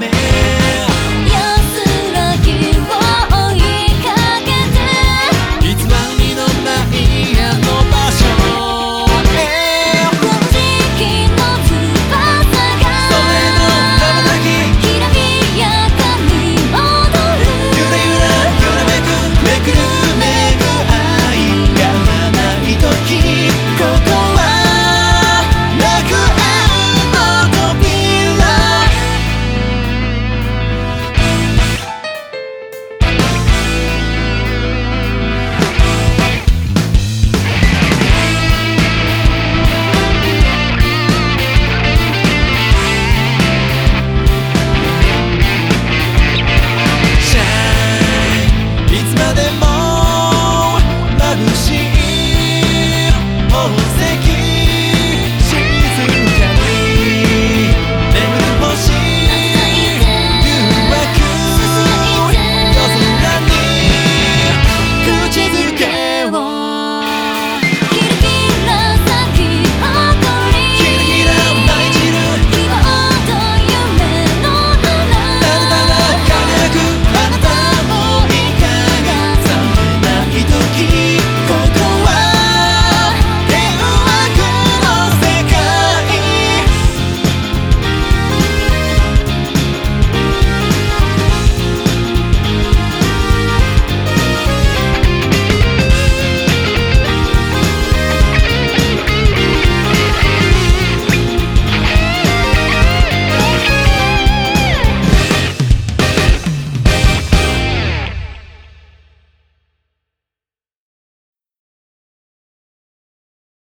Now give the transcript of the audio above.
me.